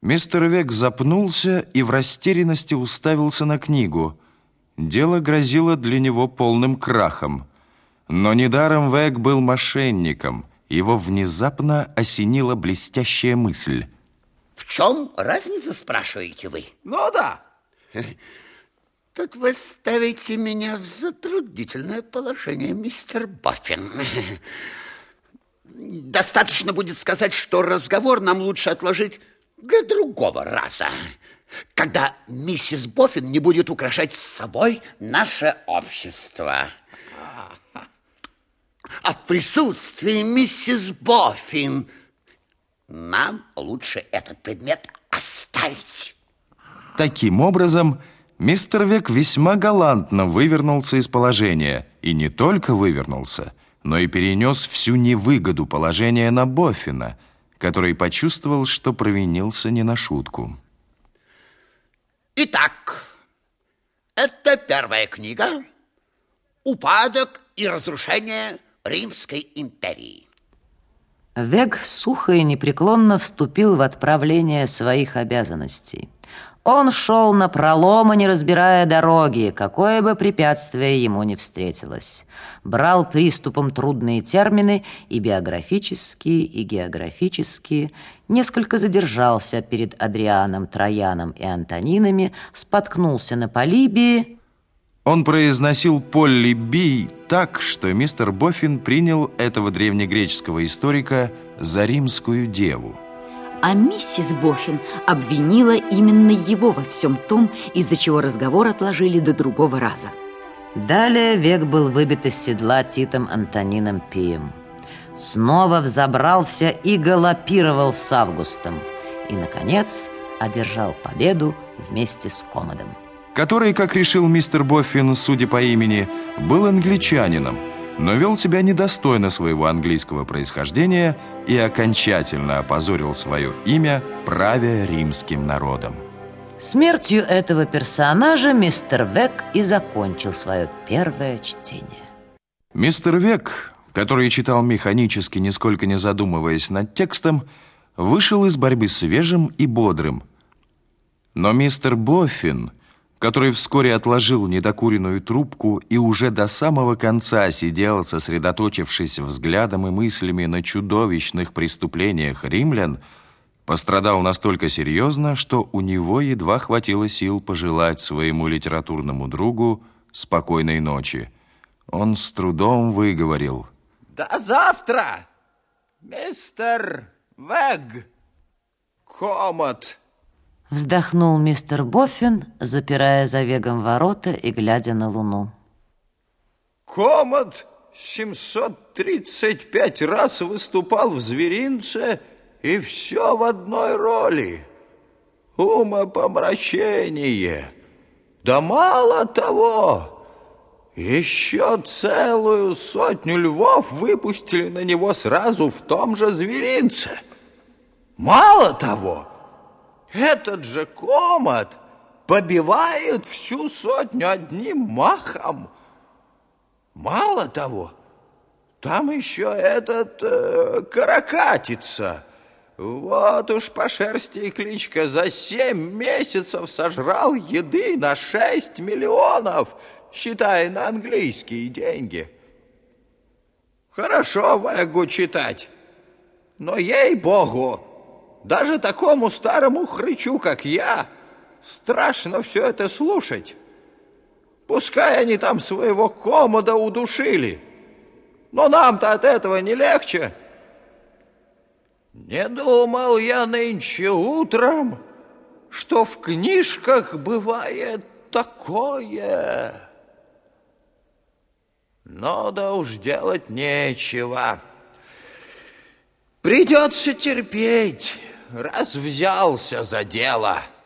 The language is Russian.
Мистер Век запнулся и в растерянности уставился на книгу. Дело грозило для него полным крахом. Но недаром Век был мошенником. Его внезапно осенила блестящая мысль. В чем разница, спрашиваете вы? Ну да. Тут вы ставите меня в затруднительное положение, мистер Баффин. Достаточно будет сказать, что разговор нам лучше отложить для другого раза, когда миссис Боффин не будет украшать с собой наше общество. А в присутствии миссис Боффин нам лучше этот предмет оставить. Таким образом, мистер Век весьма галантно вывернулся из положения. И не только вывернулся, но и перенес всю невыгоду положения на Боффина – который почувствовал, что провинился не на шутку. Итак, это первая книга «Упадок и разрушение Римской империи». Вег сухо и непреклонно вступил в отправление своих обязанностей. Он шел на пролом, не разбирая дороги, какое бы препятствие ему не встретилось. Брал приступом трудные термины и биографические, и географические, несколько задержался перед Адрианом, Трояном и Антонинами, споткнулся на Полибии. Он произносил «полибий» так, что мистер Боффин принял этого древнегреческого историка за римскую деву. А миссис Боффин обвинила именно его во всем том, из-за чего разговор отложили до другого раза. Далее век был выбит из седла Титом Антонином Пием. Снова взобрался и галопировал с Августом. И, наконец, одержал победу вместе с Комодом. Который, как решил мистер Боффин, судя по имени, был англичанином – но вел себя недостойно своего английского происхождения и окончательно опозорил свое имя, правя римским народом. Смертью этого персонажа мистер Век и закончил свое первое чтение. Мистер Век, который читал механически, нисколько не задумываясь над текстом, вышел из борьбы свежим и бодрым. Но мистер Боффин – который вскоре отложил недокуренную трубку и уже до самого конца сидел, сосредоточившись взглядом и мыслями на чудовищных преступлениях римлян, пострадал настолько серьезно, что у него едва хватило сил пожелать своему литературному другу спокойной ночи. Он с трудом выговорил. «До завтра, мистер Вэг, комод!» Вздохнул мистер Боффин, запирая за вегом ворота и глядя на луну. Комод 735 раз выступал в зверинце, и все в одной роли. Умопомрачение. Да мало того, еще целую сотню львов выпустили на него сразу в том же зверинце. Мало того, этот же комод побивает всю сотню одним махом. Мало того, там еще этот э, каракатица. Вот уж по шерсти и кличка за семь месяцев сожрал еды на шесть миллионов, считая на английские деньги. Хорошо Вэгу читать, но ей-богу, даже такому старому хрычу, как я, страшно все это слушать. Пускай они там своего комода удушили, но нам-то от этого не легче. Не думал я нынче утром, что в книжках бывает такое. Но да уж делать нечего. Придется терпеть раз взялся за дело –